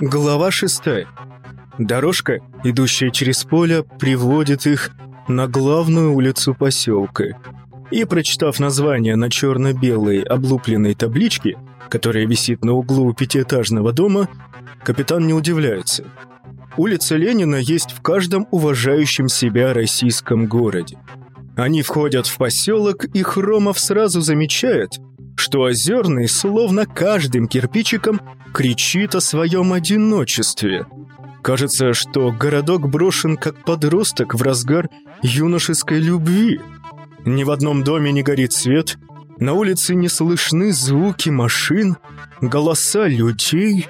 Глава шестая. Дорожка, идущая через поле, приводит их на главную улицу поселка. И, прочитав название на черно-белой облупленной табличке, которая висит на углу пятиэтажного дома, капитан не удивляется. Улица Ленина есть в каждом уважающем себя российском городе. Они входят в поселок, и Хромов сразу замечает, что Озерный словно каждым кирпичиком кричит о своем одиночестве. Кажется, что городок брошен как подросток в разгар юношеской любви. Ни в одном доме не горит свет, на улице не слышны звуки машин, голоса людей.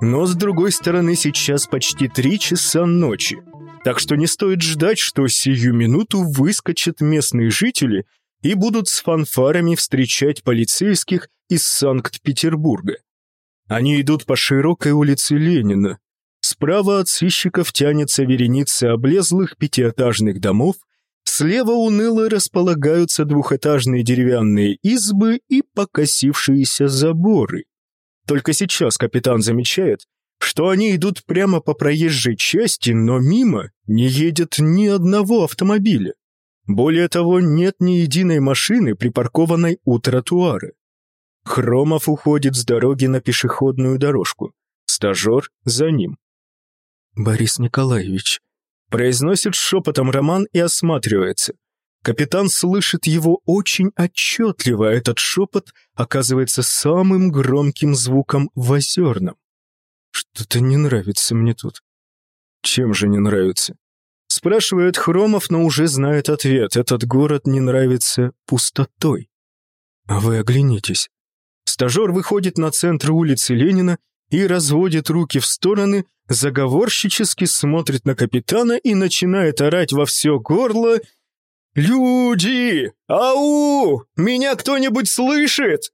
Но, с другой стороны, сейчас почти три часа ночи. Так что не стоит ждать, что сию минуту выскочат местные жители и будут с фанфарами встречать полицейских из Санкт-Петербурга. Они идут по широкой улице Ленина. Справа от сыщиков тянется вереница облезлых пятиэтажных домов, слева уныло располагаются двухэтажные деревянные избы и покосившиеся заборы. Только сейчас капитан замечает, что они идут прямо по проезжей части, но мимо не едет ни одного автомобиля. Более того, нет ни единой машины, припаркованной у тротуара. Хромов уходит с дороги на пешеходную дорожку. Стажер за ним. «Борис Николаевич», — произносит шепотом Роман и осматривается. Капитан слышит его очень отчетливо, этот шепот оказывается самым громким звуком в озерном. Что-то не нравится мне тут. Чем же не нравится? Спрашивает Хромов, но уже знает ответ. Этот город не нравится пустотой. А вы оглянитесь. Стажер выходит на центр улицы Ленина и разводит руки в стороны, заговорщически смотрит на капитана и начинает орать во все горло «Люди! Ау! Меня кто-нибудь слышит?»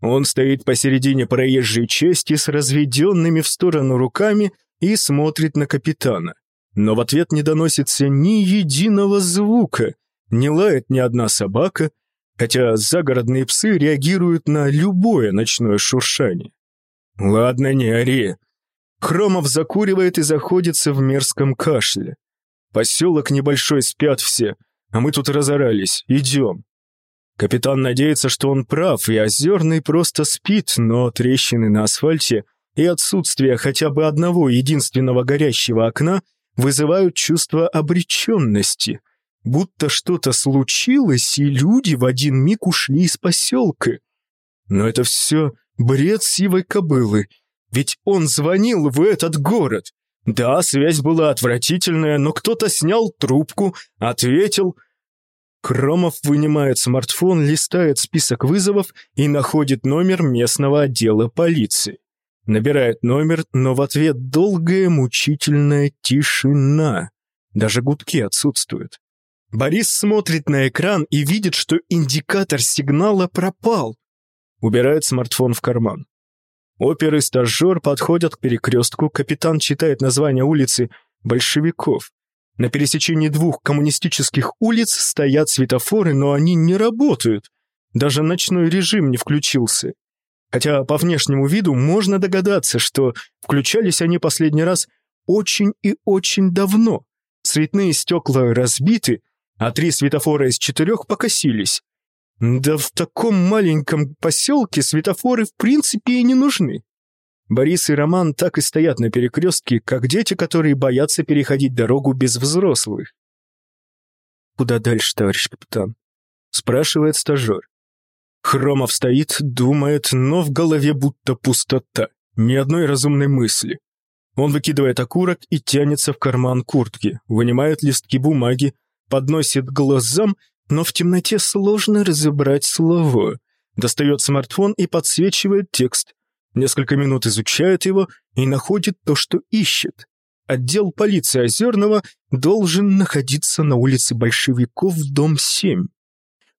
Он стоит посередине проезжей части с разведенными в сторону руками и смотрит на капитана. Но в ответ не доносится ни единого звука, не лает ни одна собака, хотя загородные псы реагируют на любое ночное шуршание. «Ладно, не ори». Хромов закуривает и заходится в мерзком кашле. Поселок небольшой, спят все, а мы тут разорались, идем. Капитан надеется, что он прав, и Озерный просто спит, но трещины на асфальте и отсутствие хотя бы одного единственного горящего окна вызывают чувство обреченности, будто что-то случилось, и люди в один миг ушли из поселка. Но это все бред сивой кобылы, ведь он звонил в этот город. Да, связь была отвратительная, но кто-то снял трубку, ответил, Кромов вынимает смартфон, листает список вызовов и находит номер местного отдела полиции. Набирает номер, но в ответ долгая мучительная тишина. Даже гудки отсутствуют. Борис смотрит на экран и видит, что индикатор сигнала пропал. Убирает смартфон в карман. Опер и стажер подходят к перекрестку, капитан читает название улицы «Большевиков». На пересечении двух коммунистических улиц стоят светофоры, но они не работают. Даже ночной режим не включился. Хотя по внешнему виду можно догадаться, что включались они последний раз очень и очень давно. Цветные стекла разбиты, а три светофора из четырех покосились. Да в таком маленьком поселке светофоры в принципе и не нужны. Борис и Роман так и стоят на перекрестке, как дети, которые боятся переходить дорогу без взрослых. «Куда дальше, товарищ капитан?» — спрашивает стажер. Хромов стоит, думает, но в голове будто пустота, ни одной разумной мысли. Он выкидывает окурок и тянется в карман куртки, вынимает листки бумаги, подносит глазам, но в темноте сложно разобрать слово. Достает смартфон и подсвечивает текст. Несколько минут изучает его и находит то, что ищет. Отдел полиции Озерного должен находиться на улице Большевиков, дом 7.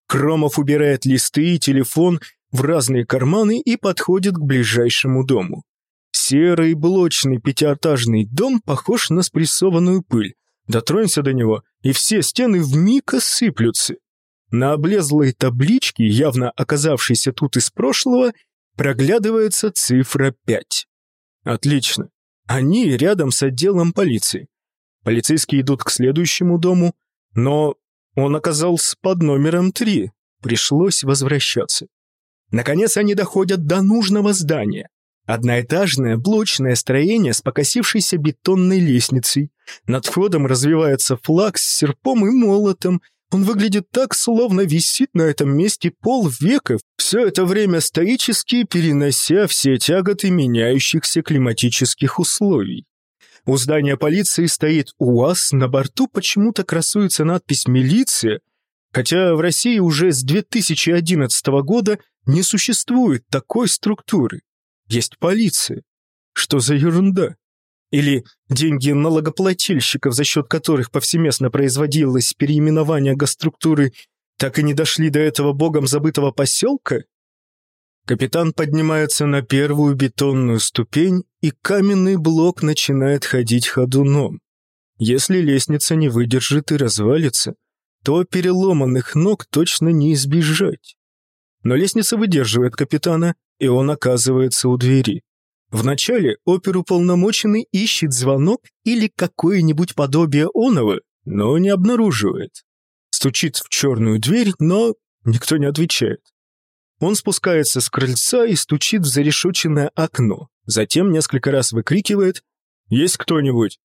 Кромов убирает листы и телефон в разные карманы и подходит к ближайшему дому. Серый блочный пятиэтажный дом похож на спрессованную пыль. Дотронься до него, и все стены вмиг осыплются. На облезлой табличке, явно оказавшейся тут из прошлого, проглядывается цифра 5. Отлично. Они рядом с отделом полиции. Полицейские идут к следующему дому, но он оказался под номером 3. Пришлось возвращаться. Наконец они доходят до нужного здания. Одноэтажное блочное строение с покосившейся бетонной лестницей. Над входом развивается флаг с серпом и молотом. Он выглядит так, словно висит на этом месте полвека, все это время стоически перенося все тяготы меняющихся климатических условий. У здания полиции стоит УАЗ, на борту почему-то красуется надпись «Милиция», хотя в России уже с 2011 года не существует такой структуры. Есть полиция. Что за ерунда? Или деньги налогоплательщиков, за счет которых повсеместно производилось переименование госструктуры, так и не дошли до этого богом забытого поселка? Капитан поднимается на первую бетонную ступень, и каменный блок начинает ходить ходуном. Если лестница не выдержит и развалится, то переломанных ног точно не избежать. Но лестница выдерживает капитана, и он оказывается у двери. Вначале оперуполномоченный ищет звонок или какое-нибудь подобие оного, но не обнаруживает. Стучит в черную дверь, но никто не отвечает. Он спускается с крыльца и стучит в зарешоченное окно, затем несколько раз выкрикивает «Есть кто-нибудь?».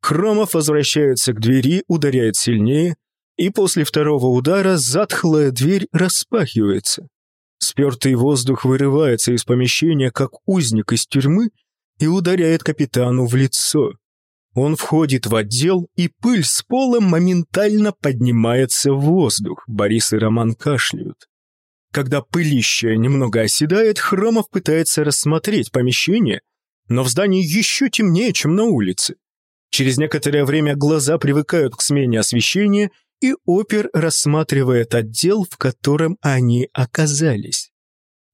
Хромов возвращается к двери, ударяет сильнее, и после второго удара затхлая дверь распахивается. Спертый воздух вырывается из помещения, как узник из тюрьмы, и ударяет капитану в лицо. Он входит в отдел, и пыль с пола моментально поднимается в воздух. Борис и Роман кашляют. Когда пылище немного оседает, Хромов пытается рассмотреть помещение, но в здании еще темнее, чем на улице. Через некоторое время глаза привыкают к смене освещения, и опер рассматривает отдел, в котором они оказались.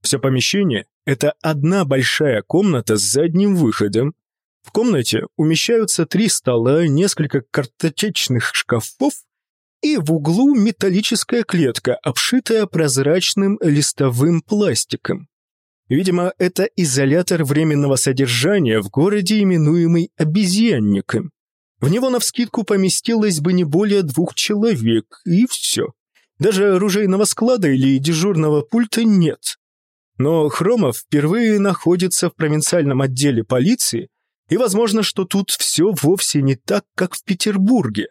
Все помещение – это одна большая комната с задним выходом. В комнате умещаются три стола, несколько картотечных шкафов и в углу металлическая клетка, обшитая прозрачным листовым пластиком. Видимо, это изолятор временного содержания в городе, именуемый обезьянником. В него навскидку поместилось бы не более двух человек, и все. Даже оружейного склада или дежурного пульта нет. Но Хромов впервые находится в провинциальном отделе полиции, и возможно, что тут все вовсе не так, как в Петербурге.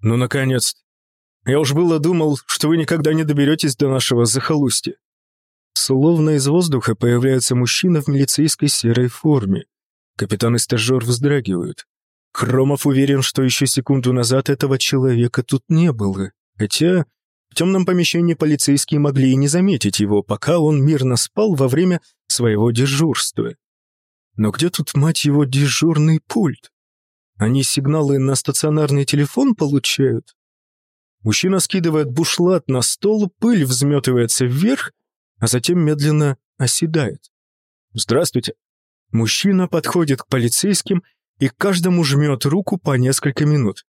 Ну, наконец Я уж было думал, что вы никогда не доберетесь до нашего захолустья. Словно из воздуха появляется мужчина в милицейской серой форме. Капитан и стажер вздрагивают. Хромов уверен, что еще секунду назад этого человека тут не было. Хотя в темном помещении полицейские могли и не заметить его, пока он мирно спал во время своего дежурства. Но где тут, мать его, дежурный пульт? Они сигналы на стационарный телефон получают? Мужчина скидывает бушлат на стол, пыль взметывается вверх, а затем медленно оседает. «Здравствуйте». Мужчина подходит к полицейским и каждому жмет руку по несколько минут.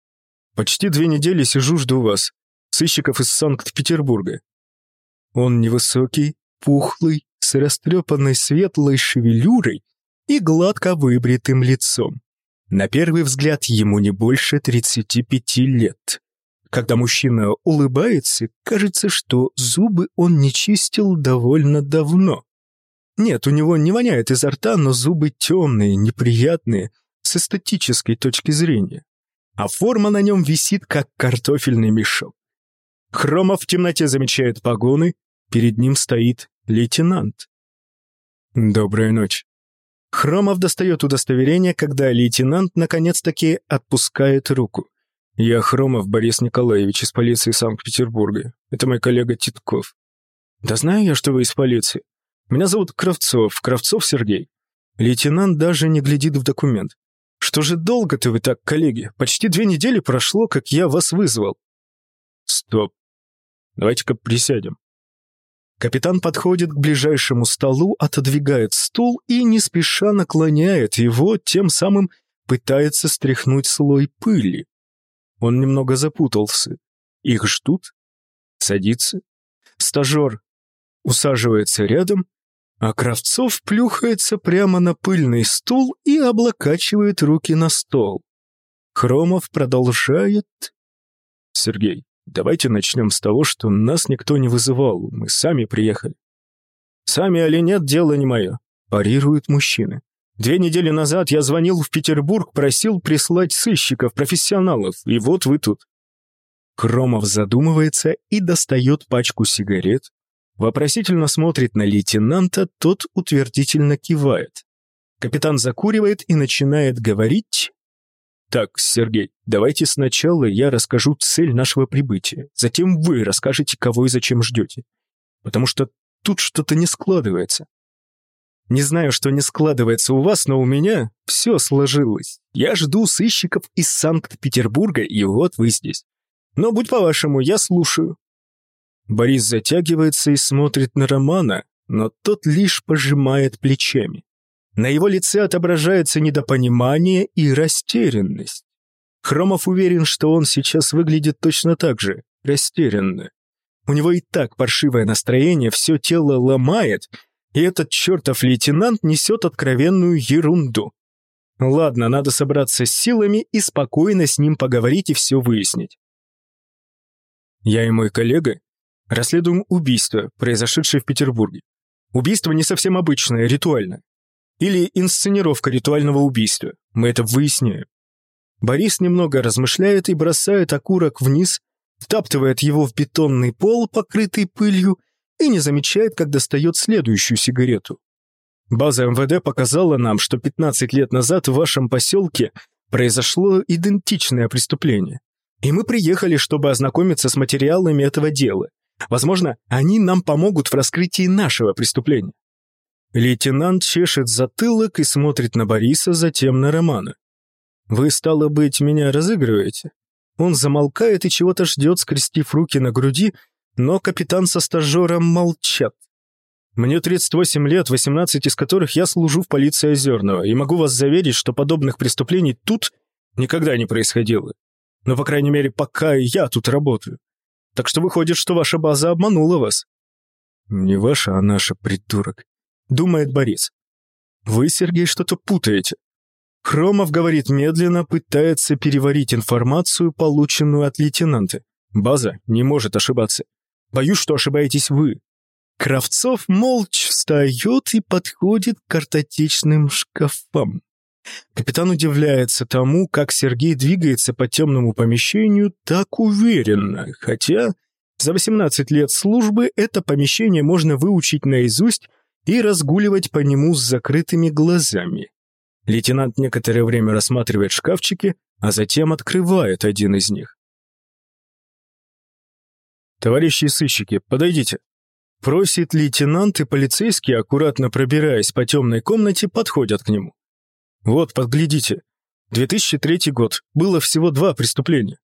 Почти две недели сижу, жду вас, сыщиков из Санкт-Петербурга. Он невысокий, пухлый, с растрепанной светлой шевелюрой и гладко выбритым лицом. На первый взгляд ему не больше 35 лет. Когда мужчина улыбается, кажется, что зубы он не чистил довольно давно. Нет, у него не воняет изо рта, но зубы темные, неприятные, с эстетической точки зрения. А форма на нем висит, как картофельный мешок. Хромов в темноте замечает погоны, перед ним стоит лейтенант. «Добрая ночь». Хромов достает удостоверение, когда лейтенант наконец-таки отпускает руку. «Я Хромов Борис Николаевич из полиции Санкт-Петербурга. Это мой коллега Титков». «Да знаю я, что вы из полиции. Меня зовут Кравцов, Кравцов Сергей». Лейтенант даже не глядит в документ. «Что же долго-то вы так, коллеги? Почти две недели прошло, как я вас вызвал». «Стоп. Давайте-ка присядем». Капитан подходит к ближайшему столу, отодвигает стул и не спеша наклоняет его, тем самым пытается стряхнуть слой пыли. Он немного запутался. Их ждут? Садится. Стажер усаживается рядом А Кравцов плюхается прямо на пыльный стул и облокачивает руки на стол. Хромов продолжает. «Сергей, давайте начнем с того, что нас никто не вызывал, мы сами приехали». «Сами или нет, дело не мое», – парируют мужчины. «Две недели назад я звонил в Петербург, просил прислать сыщиков, профессионалов, и вот вы тут». Хромов задумывается и достает пачку сигарет, Вопросительно смотрит на лейтенанта, тот утвердительно кивает. Капитан закуривает и начинает говорить. «Так, Сергей, давайте сначала я расскажу цель нашего прибытия, затем вы расскажете, кого и зачем ждете. Потому что тут что-то не складывается. Не знаю, что не складывается у вас, но у меня все сложилось. Я жду сыщиков из Санкт-Петербурга, и вот вы здесь. Но будь по-вашему, я слушаю. Борис затягивается и смотрит на Романа, но тот лишь пожимает плечами. На его лице отображается недопонимание и растерянность. Хромов уверен, что он сейчас выглядит точно так же, растерянно. У него и так паршивое настроение, все тело ломает, и этот чертов лейтенант несет откровенную ерунду. Ладно, надо собраться с силами и спокойно с ним поговорить и все выяснить. Я и мой коллега Расследуем убийство, произошедшее в Петербурге. Убийство не совсем обычное, ритуальное. Или инсценировка ритуального убийства. Мы это выясняем. Борис немного размышляет и бросает окурок вниз, втаптывает его в бетонный пол, покрытый пылью, и не замечает, как достает следующую сигарету. База МВД показала нам, что 15 лет назад в вашем поселке произошло идентичное преступление. И мы приехали, чтобы ознакомиться с материалами этого дела. Возможно, они нам помогут в раскрытии нашего преступления. Лейтенант чешет затылок и смотрит на Бориса, затем на Романа. «Вы, стало быть, меня разыгрываете?» Он замолкает и чего-то ждет, скрестив руки на груди, но капитан со стажером молчат. Мне 38 лет, 18 из которых я служу в полиции Озерного, и могу вас заверить, что подобных преступлений тут никогда не происходило. Но, по крайней мере, пока я тут работаю. Так что выходит, что ваша база обманула вас». «Не ваша, а наша, придурок», — думает Борис. «Вы, Сергей, что-то путаете». Хромов говорит медленно, пытается переварить информацию, полученную от лейтенанта. База не может ошибаться. Боюсь, что ошибаетесь вы. Кравцов молча встает и подходит к картотечным шкафам. Капитан удивляется тому, как Сергей двигается по темному помещению так уверенно, хотя за 18 лет службы это помещение можно выучить наизусть и разгуливать по нему с закрытыми глазами. Лейтенант некоторое время рассматривает шкафчики, а затем открывает один из них. «Товарищи сыщики, подойдите», Просит лейтенант, и полицейские, аккуратно пробираясь по темной комнате, подходят к нему. Вот, подглядите. 2003 год. Было всего два преступления.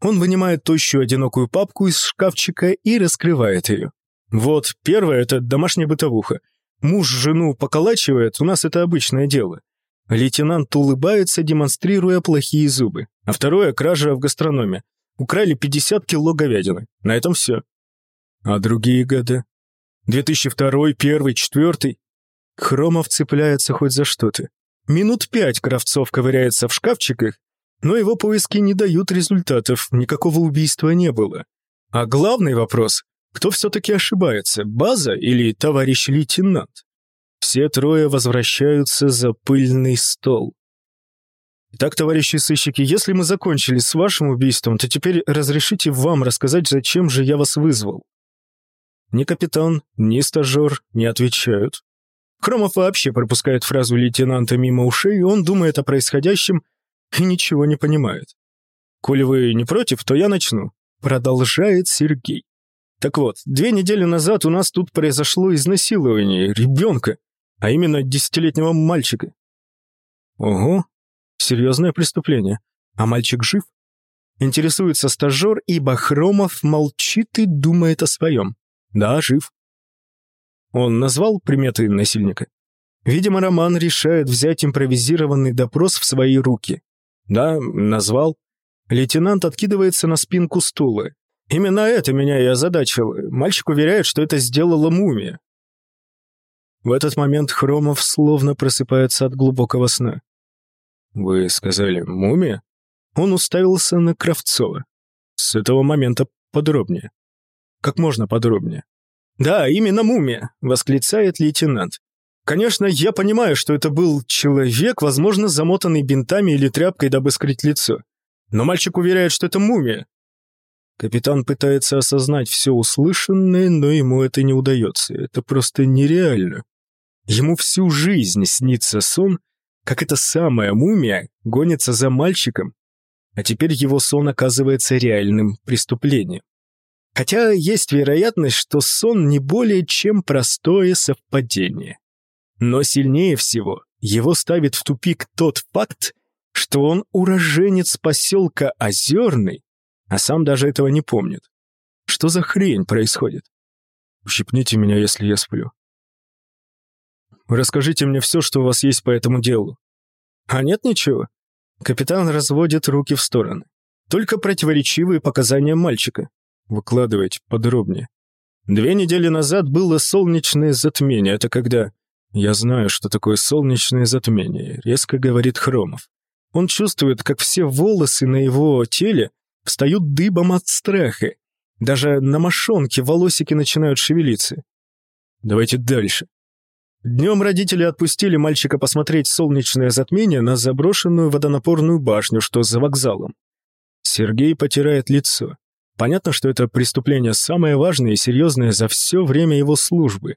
Он вынимает тощую одинокую папку из шкафчика и раскрывает ее. Вот, первое – это домашняя бытовуха. Муж жену поколачивает, у нас это обычное дело. Лейтенант улыбается, демонстрируя плохие зубы. А второе – кража в гастрономе. Украли 50 кило говядины. На этом все. А другие годы? 2002, 1, 4. Хромов цепляется хоть за что-то. Минут пять Кравцов ковыряется в шкафчиках, но его поиски не дают результатов, никакого убийства не было. А главный вопрос – кто все-таки ошибается, база или товарищ лейтенант? Все трое возвращаются за пыльный стол. Итак, товарищи сыщики, если мы закончили с вашим убийством, то теперь разрешите вам рассказать, зачем же я вас вызвал. Ни капитан, ни стажер не отвечают. Хромов вообще пропускает фразу лейтенанта мимо ушей, он думает о происходящем и ничего не понимает. «Коли вы не против, то я начну», — продолжает Сергей. «Так вот, две недели назад у нас тут произошло изнасилование ребенка, а именно десятилетнего мальчика». «Ого, серьезное преступление. А мальчик жив?» Интересуется стажер, ибо Хромов молчит и думает о своем. «Да, жив. Он назвал приметы насильника? Видимо, Роман решает взять импровизированный допрос в свои руки. Да, назвал. Лейтенант откидывается на спинку стула. Именно это меня и озадачило. Мальчик уверяет, что это сделала мумия. В этот момент Хромов словно просыпается от глубокого сна. «Вы сказали, мумия?» Он уставился на Кравцова. С этого момента подробнее. Как можно подробнее. «Да, именно мумия!» — восклицает лейтенант. Конечно, я понимаю, что это был человек, возможно, замотанный бинтами или тряпкой, дабы скрыть лицо. Но мальчик уверяет, что это мумия. Капитан пытается осознать все услышанное, но ему это не удается. Это просто нереально. Ему всю жизнь снится сон, как эта самая мумия гонится за мальчиком, а теперь его сон оказывается реальным преступлением. Хотя есть вероятность, что сон не более чем простое совпадение. Но сильнее всего его ставит в тупик тот факт, что он уроженец поселка Озерный, а сам даже этого не помнит. Что за хрень происходит? Ущипните меня, если я сплю. Расскажите мне все, что у вас есть по этому делу. А нет ничего. Капитан разводит руки в стороны. Только противоречивые показания мальчика. Выкладывайте подробнее. Две недели назад было солнечное затмение. Это когда... Я знаю, что такое солнечное затмение, резко говорит Хромов. Он чувствует, как все волосы на его теле встают дыбом от страха. Даже на мошонке волосики начинают шевелиться. Давайте дальше. Днем родители отпустили мальчика посмотреть солнечное затмение на заброшенную водонапорную башню, что за вокзалом. Сергей потирает лицо. Понятно, что это преступление самое важное и серьезное за все время его службы.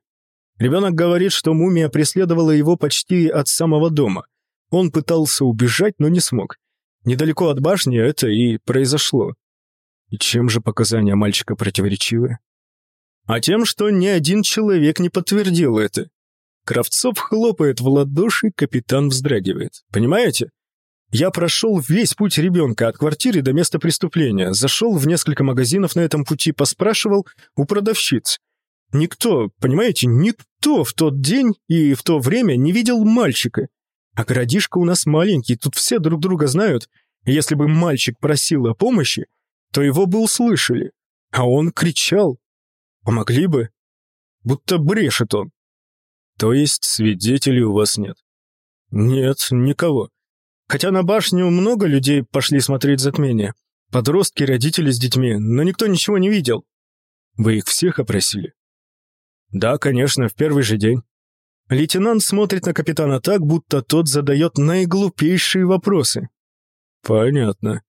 Ребенок говорит, что мумия преследовала его почти от самого дома. Он пытался убежать, но не смог. Недалеко от башни это и произошло. И чем же показания мальчика противоречивы? А тем, что ни один человек не подтвердил это. Кравцов хлопает в ладоши, капитан вздрагивает. Понимаете? Я прошел весь путь ребенка от квартиры до места преступления, зашел в несколько магазинов на этом пути, поспрашивал у продавщиц. Никто, понимаете, никто в тот день и в то время не видел мальчика. А городишко у нас маленький, тут все друг друга знают. если бы мальчик просил о помощи, то его бы услышали. А он кричал. Помогли бы. Будто брешет он. То есть свидетелей у вас нет? Нет, никого. Хотя на башню много людей пошли смотреть затмение. Подростки, родители с детьми, но никто ничего не видел. Вы их всех опросили? Да, конечно, в первый же день. Лейтенант смотрит на капитана так, будто тот задает наиглупейшие вопросы. Понятно.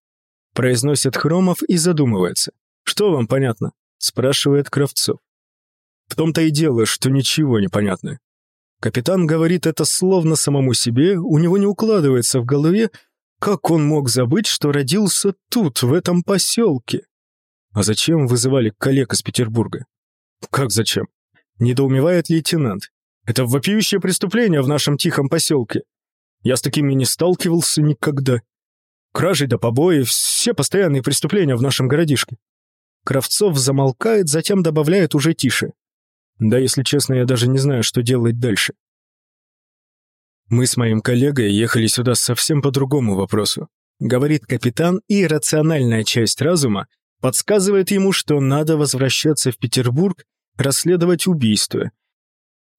Произносит Хромов и задумывается. Что вам понятно? Спрашивает Кравцов. В том-то и дело, что ничего не понятно. Капитан говорит это словно самому себе, у него не укладывается в голове, как он мог забыть, что родился тут, в этом поселке. А зачем вызывали коллег из Петербурга? Как зачем? Недоумевает лейтенант. Это вопиющее преступление в нашем тихом поселке. Я с такими не сталкивался никогда. Кражи да побои — все постоянные преступления в нашем городишке. Кравцов замолкает, затем добавляет уже тише. Да, если честно, я даже не знаю, что делать дальше. Мы с моим коллегой ехали сюда совсем по другому вопросу. Говорит капитан, и рациональная часть разума подсказывает ему, что надо возвращаться в Петербург, расследовать убийство.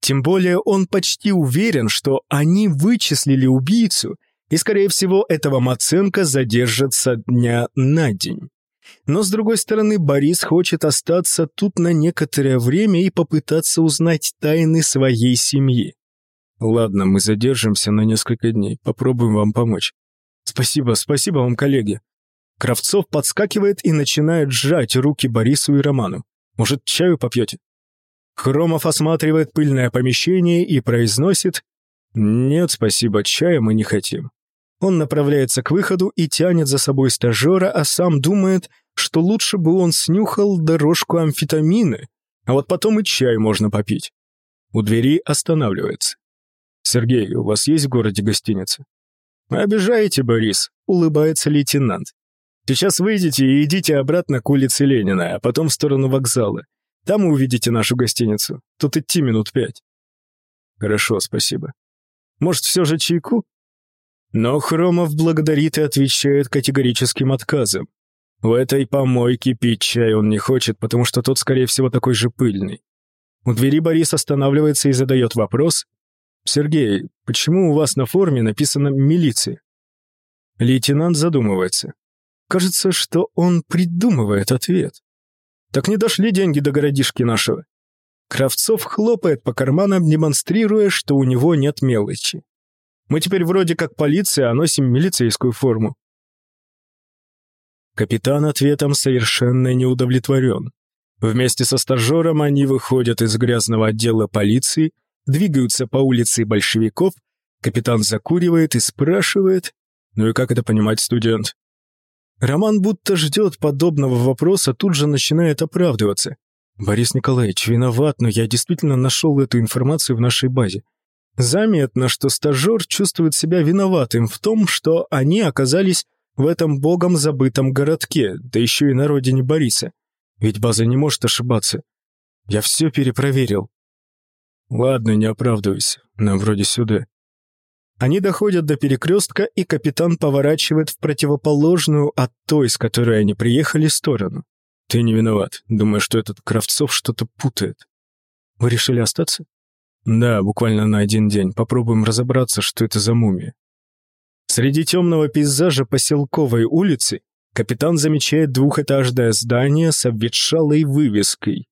Тем более он почти уверен, что они вычислили убийцу, и, скорее всего, этого Маценко задержат со дня на день. Но, с другой стороны, Борис хочет остаться тут на некоторое время и попытаться узнать тайны своей семьи. Ладно, мы задержимся на несколько дней, попробуем вам помочь. Спасибо, спасибо вам, коллеги. Кравцов подскакивает и начинает сжать руки Борису и Роману. Может, чаю попьете? Хромов осматривает пыльное помещение и произносит «Нет, спасибо, чая мы не хотим». Он направляется к выходу и тянет за собой стажера, а сам думает, что лучше бы он снюхал дорожку амфетамины, а вот потом и чай можно попить. У двери останавливается. «Сергей, у вас есть в городе гостиница?» «Обижаете, Борис», — улыбается лейтенант. «Сейчас выйдете и идите обратно к улице Ленина, а потом в сторону вокзала. Там увидите нашу гостиницу. Тут идти минут пять». «Хорошо, спасибо. Может, все же чайку?» Но Хромов благодарит и отвечает категорическим отказом. В этой помойке пить чай он не хочет, потому что тот, скорее всего, такой же пыльный. У двери Борис останавливается и задает вопрос. «Сергей, почему у вас на форме написано «милиция»?» Лейтенант задумывается. Кажется, что он придумывает ответ. Так не дошли деньги до городишки нашего. Кравцов хлопает по карманам, демонстрируя, что у него нет мелочи. Мы теперь вроде как полиция, а носим милицейскую форму. Капитан ответом совершенно не удовлетворен. Вместе со стажером они выходят из грязного отдела полиции, двигаются по улице большевиков, капитан закуривает и спрашивает, ну и как это понимать, студент? Роман будто ждет подобного вопроса, тут же начинает оправдываться. «Борис Николаевич, виноват, но я действительно нашел эту информацию в нашей базе. Заметно, что стажер чувствует себя виноватым в том, что они оказались в этом богом забытом городке, да еще и на родине Бориса. Ведь база не может ошибаться. Я все перепроверил. Ладно, не оправдывайся, нам вроде сюда. Они доходят до перекрестка, и капитан поворачивает в противоположную от той, с которой они приехали, сторону. Ты не виноват. Думаю, что этот Кравцов что-то путает. Вы решили остаться? Да, буквально на один день. Попробуем разобраться, что это за мумия. Среди темного пейзажа поселковой улицы капитан замечает двухэтажное здание с обветшалой вывеской.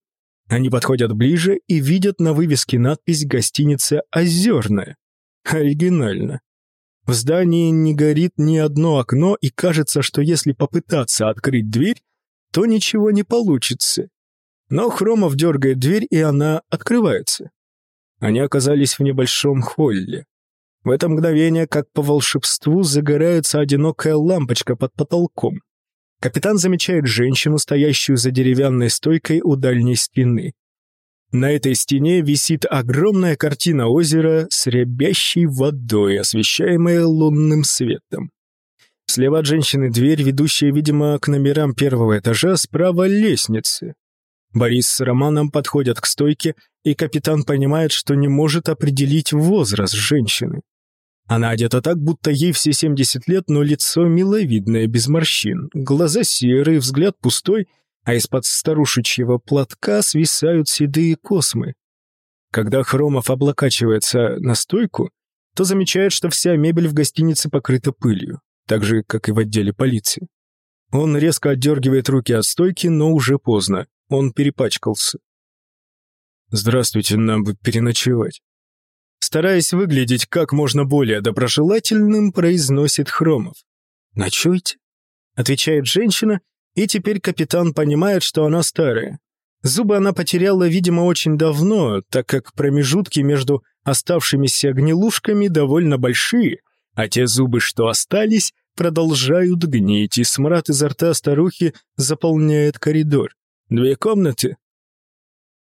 Они подходят ближе и видят на вывеске надпись «Гостиница Озерная». Оригинально. В здании не горит ни одно окно, и кажется, что если попытаться открыть дверь, то ничего не получится. Но Хромов дергает дверь, и она открывается. Они оказались в небольшом холле. В это мгновение, как по волшебству, загорается одинокая лампочка под потолком. Капитан замечает женщину, стоящую за деревянной стойкой у дальней стены. На этой стене висит огромная картина озера с рябящей водой, освещаемая лунным светом. Слева от женщины дверь, ведущая, видимо, к номерам первого этажа, справа лестницы. Борис с Романом подходят к стойке, и капитан понимает, что не может определить возраст женщины. Она одета так, будто ей все 70 лет, но лицо миловидное, без морщин, глаза серые, взгляд пустой — а из-под старушечьего платка свисают седые космы. Когда Хромов облокачивается на стойку, то замечает, что вся мебель в гостинице покрыта пылью, так же, как и в отделе полиции. Он резко отдергивает руки от стойки, но уже поздно, он перепачкался. «Здравствуйте, нам бы переночевать». Стараясь выглядеть как можно более доброжелательным, произносит Хромов. «Ночуйте», — отвечает женщина и теперь капитан понимает, что она старая. Зубы она потеряла, видимо, очень давно, так как промежутки между оставшимися гнилушками довольно большие, а те зубы, что остались, продолжают гнить, и смрад изо рта старухи заполняет коридор. Две комнаты?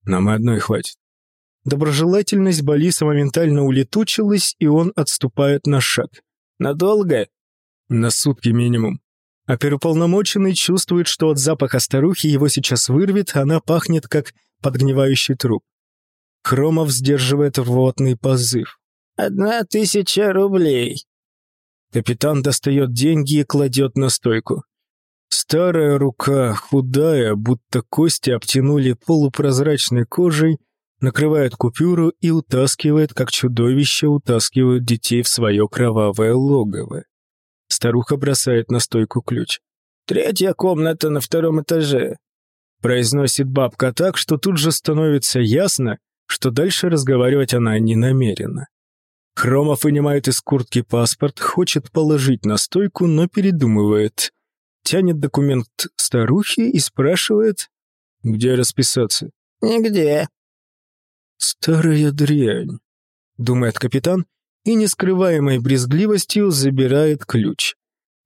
Нам одной хватит. Доброжелательность Балиса моментально улетучилась, и он отступает на шаг. Надолго? На сутки минимум. А перуполномоченный чувствует, что от запаха старухи его сейчас вырвет, она пахнет, как подгнивающий труп. Хромов сдерживает рвотный позыв. «Одна тысяча рублей». Капитан достает деньги и кладет на стойку. Старая рука, худая, будто кости обтянули полупрозрачной кожей, накрывает купюру и утаскивает, как чудовище утаскивают детей в свое кровавое логово. Старуха бросает на стойку ключ. «Третья комната на втором этаже», — произносит бабка так, что тут же становится ясно, что дальше разговаривать она не намерена. Хромов вынимает из куртки паспорт, хочет положить на стойку, но передумывает. Тянет документ старухи и спрашивает, где расписаться. «Нигде». «Старая дрянь», — думает капитан и нескрываемой брезгливостью забирает ключ.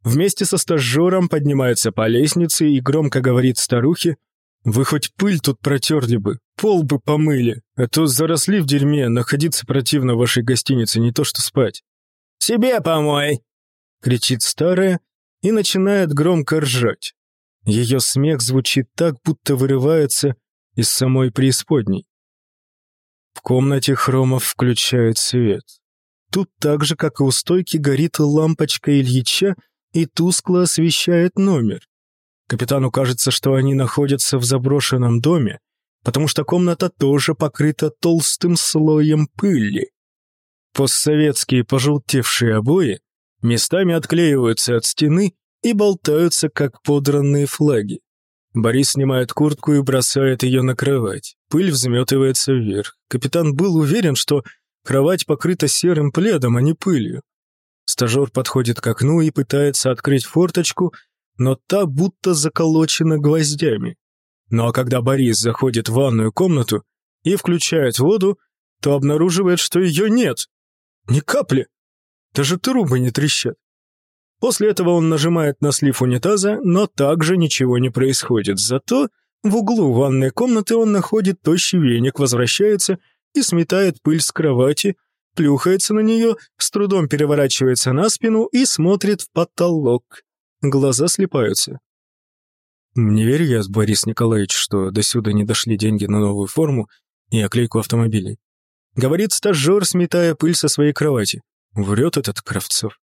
Вместе со стажером поднимается по лестнице и громко говорит старухе, «Вы хоть пыль тут протерли бы, пол бы помыли, а то заросли в дерьме, находиться противно в вашей гостинице, не то что спать». «Себе помой!» — кричит старая и начинает громко ржать. Ее смех звучит так, будто вырывается из самой преисподней. В комнате Хромов включает свет. Тут так же, как и у стойки, горит лампочка Ильича и тускло освещает номер. Капитану кажется, что они находятся в заброшенном доме, потому что комната тоже покрыта толстым слоем пыли. Постсоветские пожелтевшие обои местами отклеиваются от стены и болтаются, как подранные флаги. Борис снимает куртку и бросает ее на кровать. Пыль взметывается вверх. Капитан был уверен, что кровать покрыта серым пледом, а не пылью. Стажер подходит к окну и пытается открыть форточку, но та будто заколочена гвоздями. Ну а когда Борис заходит в ванную комнату и включает воду, то обнаруживает, что ее нет. Ни капли. Даже трубы не трещат. После этого он нажимает на слив унитаза, но также ничего не происходит. Зато в углу ванной комнаты он находит тощий веник, возвращается и сметает пыль с кровати, плюхается на нее, с трудом переворачивается на спину и смотрит в потолок. Глаза слепаются. Не верю я, Борис Николаевич, что до сюда не дошли деньги на новую форму и оклейку автомобилей. Говорит стажер, сметая пыль со своей кровати. Врет этот Кравцов.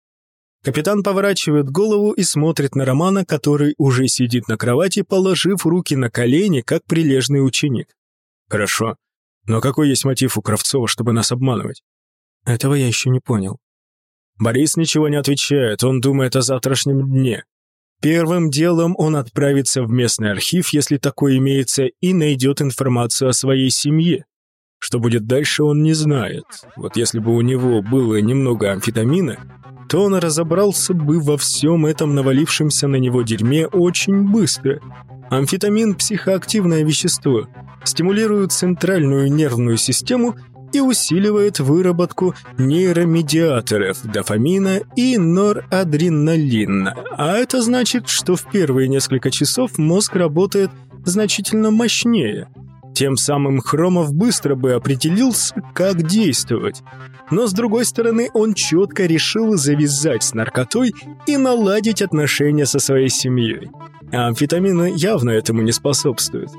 Капитан поворачивает голову и смотрит на Романа, который уже сидит на кровати, положив руки на колени, как прилежный ученик. Хорошо. Но какой есть мотив у Кравцова, чтобы нас обманывать? Этого я еще не понял. Борис ничего не отвечает, он думает о завтрашнем дне. Первым делом он отправится в местный архив, если такой имеется, и найдет информацию о своей семье. Что будет дальше, он не знает. Вот если бы у него было немного амфетамина, то он разобрался бы во всем этом навалившемся на него дерьме очень быстро. Амфетамин – психоактивное вещество, стимулирует центральную нервную систему и усиливает выработку нейромедиаторов дофамина и норадреналина. А это значит, что в первые несколько часов мозг работает значительно мощнее – тем самым Хромов быстро бы определился, как действовать. Но с другой стороны, он четко решил завязать с наркотой и наладить отношения со своей семьей. А амфетамины явно этому не способствуют.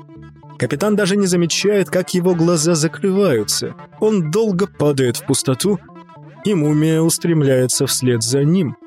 Капитан даже не замечает, как его глаза закрываются. Он долго падает в пустоту, и мумия устремляется вслед за ним –